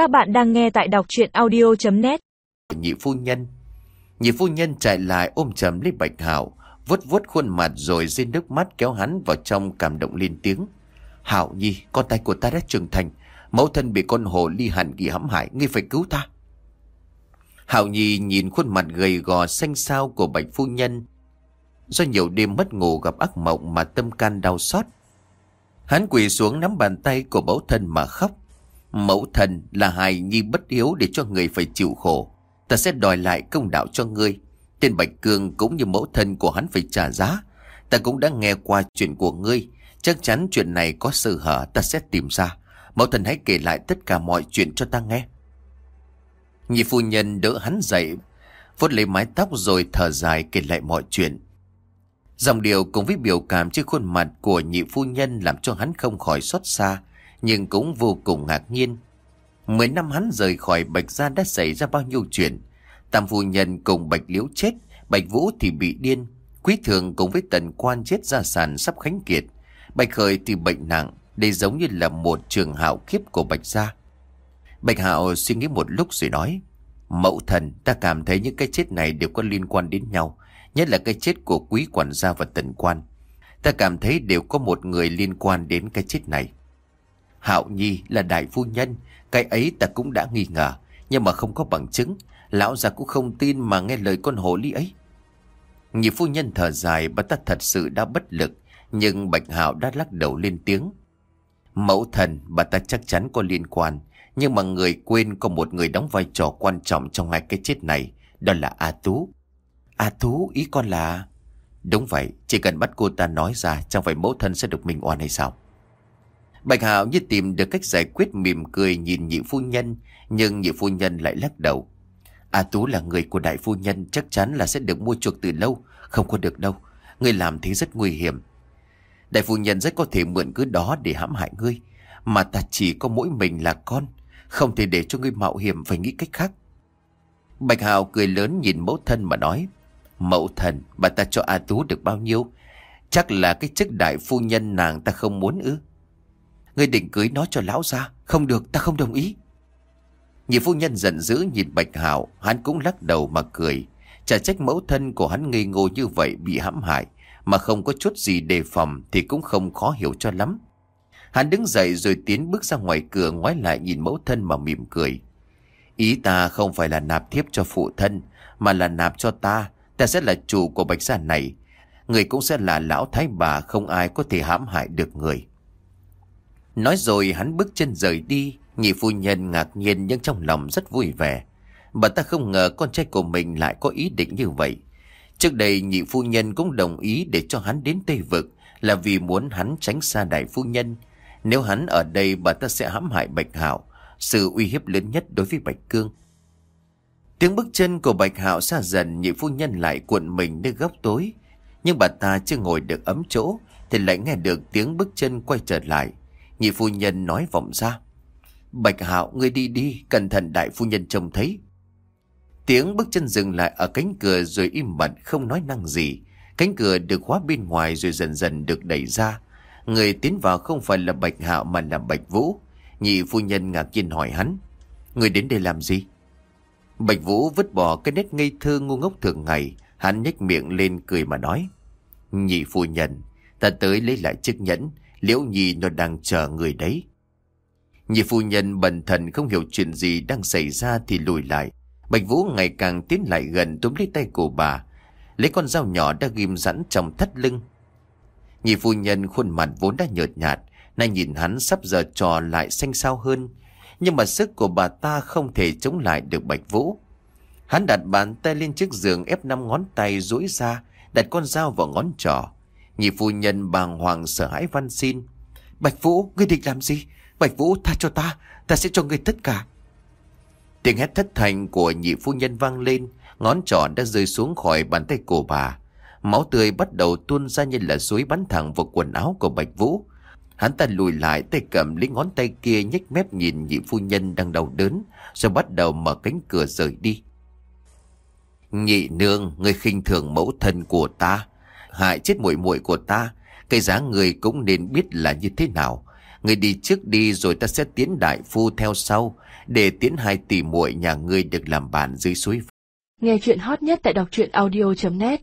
Các bạn đang nghe tại đọc chuyện audio.net Nhị phu nhân. Nhị phu nhân chạy lại ôm chầm lấy Bạch Hảo vuốt vuốt khuôn mặt rồi rơi nước mắt kéo hắn vào trong cảm động lên tiếng. Hảo Nhi, con tay của ta đã trưởng thành, Mẫu thân bị con hồ ly hẳn ghi hãm hại, Ngươi phải cứu ta. Hảo Nhi nhìn khuôn mặt gầy gò xanh xao của Bạch phu nhân. Do nhiều đêm mất ngủ gặp ác mộng mà tâm can đau xót, Hắn quỳ xuống nắm bàn tay của mẫu thân mà khóc. Mẫu thần là hài nhi bất hiếu để cho người phải chịu khổ. Ta sẽ đòi lại công đạo cho ngươi. Tên Bạch Cương cũng như mẫu thân của hắn phải trả giá. Ta cũng đã nghe qua chuyện của ngươi. Chắc chắn chuyện này có sự hở ta sẽ tìm ra. Mẫu thần hãy kể lại tất cả mọi chuyện cho ta nghe. Nhị phu nhân đỡ hắn dậy, vuốt lấy mái tóc rồi thở dài kể lại mọi chuyện. Dòng điều cùng với biểu cảm trên khuôn mặt của nhị phu nhân làm cho hắn không khỏi xót xa, nhưng cũng vô cùng ngạc nhiên. Mười năm hắn rời khỏi Bạch Gia đã xảy ra bao nhiêu chuyện. Tam phu nhân cùng Bạch Liễu chết, Bạch Vũ thì bị điên, Quý Thường cùng với Tần Quan chết gia sản sắp khánh kiệt. Bạch Khởi thì bệnh nặng, đây giống như là một trường hạo kiếp của Bạch Gia. Bạch Hạo suy nghĩ một lúc rồi nói, Mẫu thần, ta cảm thấy những cái chết này đều có liên quan đến nhau, nhất là cái chết của Quý Quản gia và Tần Quan. Ta cảm thấy đều có một người liên quan đến cái chết này. Hạo Nhi là đại phu nhân, cái ấy ta cũng đã nghi ngờ, nhưng mà không có bằng chứng. Lão già cũng không tin mà nghe lời con hồ ly ấy. Nhị phu nhân thở dài bà ta thật sự đã bất lực, nhưng Bạch Hạo đã lắc đầu lên tiếng. Mẫu thần bà ta chắc chắn có liên quan, nhưng mà người quên có một người đóng vai trò quan trọng trong hai cái chết này, đó là A Tú. A Tú ý con là... Đúng vậy, chỉ cần bắt cô ta nói ra chẳng phải mẫu thân sẽ được mình oan hay sao? Bạch Hạo như tìm được cách giải quyết mỉm cười nhìn nhị phu nhân, nhưng nhị phu nhân lại lắc đầu. A Tú là người của đại phu nhân chắc chắn là sẽ được mua chuộc từ lâu, không có được đâu. Người làm thế rất nguy hiểm. Đại phu nhân rất có thể mượn cứ đó để hãm hại ngươi, mà ta chỉ có mỗi mình là con, không thể để cho ngươi mạo hiểm phải nghĩ cách khác. Bạch Hạo cười lớn nhìn mẫu thân mà nói, mẫu thần, bà ta cho A Tú được bao nhiêu? Chắc là cái chức đại phu nhân nàng ta không muốn ư. Ngươi định cưới nó cho lão ra Không được, ta không đồng ý. Nhị phu nhân giận dữ nhìn Bạch Hạo. Hắn cũng lắc đầu mà cười. Chả trách mẫu thân của hắn ngây ngô như vậy Bị hãm hại. Mà không có chút gì đề phòng Thì cũng không khó hiểu cho lắm. Hắn đứng dậy rồi tiến bước ra ngoài cửa Ngoái lại nhìn mẫu thân mà mỉm cười. Ý ta không phải là nạp thiếp cho phụ thân, Mà là nạp cho ta. Ta sẽ là chủ của bạch gia này. Người cũng sẽ là lão thái bà, Không ai có thể hãm hại được người. Nói rồi hắn bước chân rời đi, nhị phu nhân ngạc nhiên nhưng trong lòng rất vui vẻ. Bà ta không ngờ con trai của mình lại có ý định như vậy. Trước đây nhị phu nhân cũng đồng ý để cho hắn đến Tây Vực là vì muốn hắn tránh xa đại phu nhân. Nếu hắn ở đây bà ta sẽ hãm hại Bạch Hạo, sự uy hiếp lớn nhất đối với Bạch Cương. Tiếng bước chân của Bạch Hạo xa dần nhị phu nhân lại cuộn mình nơi góc tối. Nhưng bà ta chưa ngồi được ấm chỗ thì lại nghe được tiếng bước chân quay trở lại. Nhị phu nhân nói vọng ra. Bạch Hạo ngươi đi đi, cẩn thận đại phu nhân trông thấy. Tiếng bước chân dừng lại ở cánh cửa rồi im bặt không nói năng gì. Cánh cửa được khóa bên ngoài rồi dần dần được đẩy ra. Người tiến vào không phải là Bạch Hạo mà là Bạch Vũ. Nhị phu nhân ngạc nhiên hỏi hắn. Người đến đây làm gì? Bạch Vũ vứt bỏ cái nét ngây thơ ngu ngốc thường ngày. Hắn nhếch miệng lên cười mà nói. Nhị phu nhân, ta tới lấy lại chiếc nhẫn. Liễu Nhi nó đang chờ người đấy. Nhị phu nhân bần thần không hiểu chuyện gì đang xảy ra thì lùi lại. Bạch Vũ ngày càng tiến lại gần túm lấy tay của bà. Lấy con dao nhỏ đã ghim sẵn trong thắt lưng. Nhị phu nhân khuôn mặt vốn đã nhợt nhạt. Nay nhìn hắn sắp giờ trò lại xanh xao hơn. Nhưng mà sức của bà ta không thể chống lại được Bạch Vũ. Hắn đặt bàn tay lên chiếc giường ép năm ngón tay duỗi ra, đặt con dao vào ngón trỏ. Nhị phu nhân bàng hoàng sợ hãi văn xin. Bạch Vũ, ngươi định làm gì? Bạch Vũ, tha cho ta, ta sẽ cho ngươi tất cả. Tiếng hét thất thành của nhị phu nhân vang lên, ngón trỏ đã rơi xuống khỏi bàn tay của bà. Máu tươi bắt đầu tuôn ra như là suối bắn thẳng vào quần áo của Bạch Vũ. Hắn ta lùi lại tay cầm lấy ngón tay kia nhếch mép nhìn nhị phu nhân đang đau đớn, rồi bắt đầu mở cánh cửa rời đi. Nhị nương, ngươi khinh thường mẫu thân của ta hại chết muội muội của ta, cái giá người cũng nên biết là như thế nào. Người đi trước đi rồi ta sẽ tiến đại phu theo sau, để tiến hai tỷ muội nhà ngươi được làm bạn dưới suối. Nghe chuyện hot nhất tại đọc truyện audio.net